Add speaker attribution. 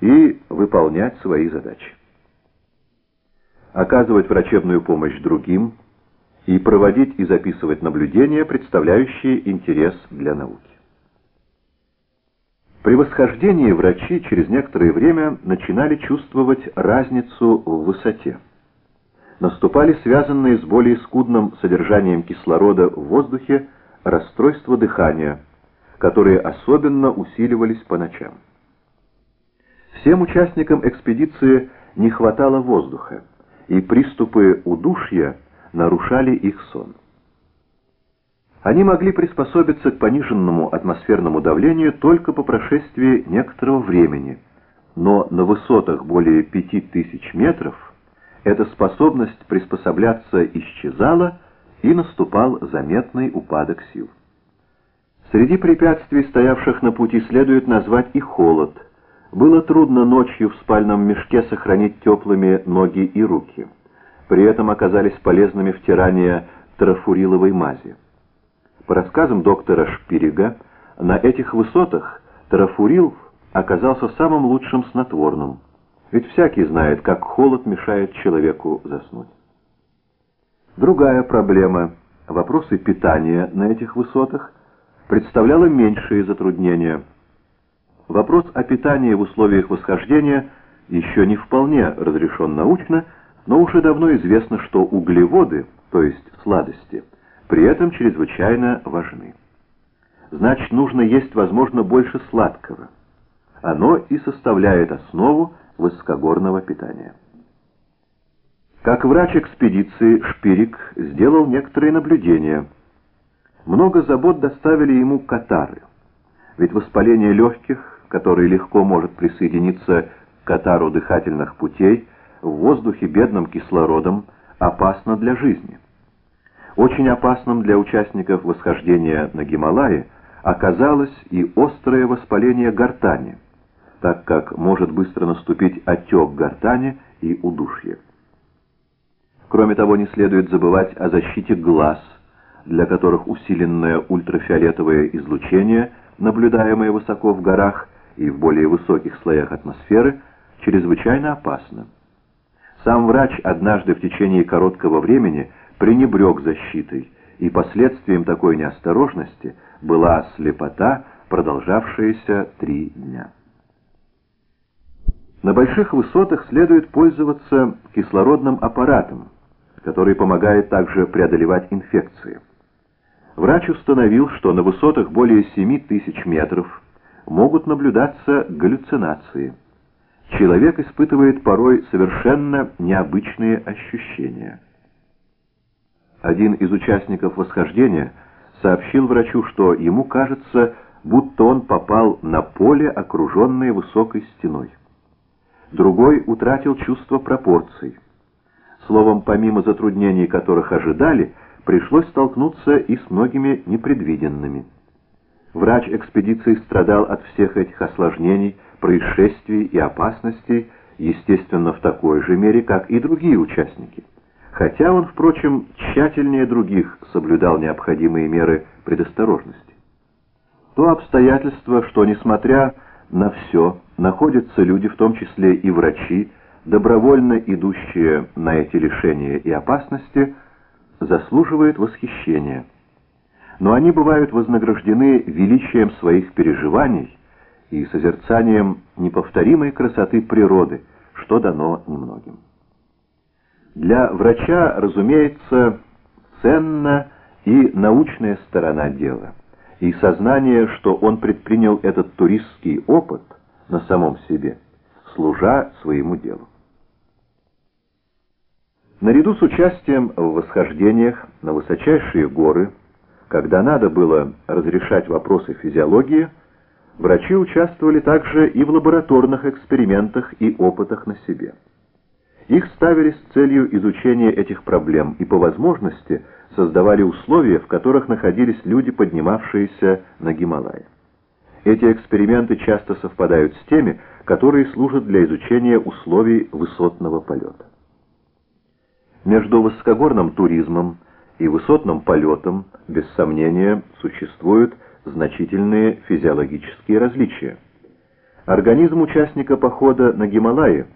Speaker 1: и выполнять свои задачи. Оказывать врачебную помощь другим и проводить и записывать наблюдения, представляющие интерес для науки. При восхождении врачи через некоторое время начинали чувствовать разницу в высоте. Наступали связанные с более скудным содержанием кислорода в воздухе расстройства дыхания, которые особенно усиливались по ночам. Всем участникам экспедиции не хватало воздуха, и приступы удушья нарушали их сон. Они могли приспособиться к пониженному атмосферному давлению только по прошествии некоторого времени, но на высотах более 5000 метров эта способность приспосабляться исчезала и наступал заметный упадок сил. Среди препятствий, стоявших на пути, следует назвать и холод. Было трудно ночью в спальном мешке сохранить теплыми ноги и руки. При этом оказались полезными втирания трафуриловой мази. По рассказам доктора Шпирига, на этих высотах трафурил оказался самым лучшим снотворным, ведь всякий знает, как холод мешает человеку заснуть. Другая проблема – вопросы питания на этих высотах – представляла меньшие затруднения. Вопрос о питании в условиях восхождения еще не вполне разрешен научно, но уже давно известно, что углеводы, то есть сладости – при этом чрезвычайно важны. Значит, нужно есть, возможно, больше сладкого. Оно и составляет основу высокогорного питания. Как врач экспедиции Шпирик сделал некоторые наблюдения. Много забот доставили ему катары. Ведь воспаление легких, которое легко может присоединиться к катару дыхательных путей, в воздухе бедным кислородом опасно для жизни. Очень опасным для участников восхождения на Гималаи оказалось и острое воспаление гортани, так как может быстро наступить отек гортани и удушье. Кроме того, не следует забывать о защите глаз, для которых усиленное ультрафиолетовое излучение, наблюдаемое высоко в горах и в более высоких слоях атмосферы, чрезвычайно опасно. Сам врач однажды в течение короткого времени пренебрег защитой, и последствием такой неосторожности была слепота, продолжавшаяся три дня. На больших высотах следует пользоваться кислородным аппаратом, который помогает также преодолевать инфекции. Врач установил, что на высотах более 7 тысяч метров могут наблюдаться галлюцинации. Человек испытывает порой совершенно необычные ощущения. Один из участников восхождения сообщил врачу, что ему кажется, будто он попал на поле, окруженное высокой стеной. Другой утратил чувство пропорций. Словом, помимо затруднений, которых ожидали, пришлось столкнуться и с многими непредвиденными. Врач экспедиции страдал от всех этих осложнений, происшествий и опасностей, естественно, в такой же мере, как и другие участники хотя он, впрочем, тщательнее других соблюдал необходимые меры предосторожности. То обстоятельство, что, несмотря на все, находятся люди, в том числе и врачи, добровольно идущие на эти лишения и опасности, заслуживает восхищения. Но они бывают вознаграждены величием своих переживаний и созерцанием неповторимой красоты природы, что дано немногим. Для врача, разумеется, ценна и научная сторона дела, и сознание, что он предпринял этот туристский опыт на самом себе, служа своему делу. Наряду с участием в восхождениях на высочайшие горы, когда надо было разрешать вопросы физиологии, врачи участвовали также и в лабораторных экспериментах и опытах на себе. Их ставили с целью изучения этих проблем и по возможности создавали условия, в которых находились люди, поднимавшиеся на Гималай. Эти эксперименты часто совпадают с теми, которые служат для изучения условий высотного полета. Между высокогорным туризмом и высотным полетом, без сомнения, существуют значительные физиологические различия. Организм участника похода на Гималаи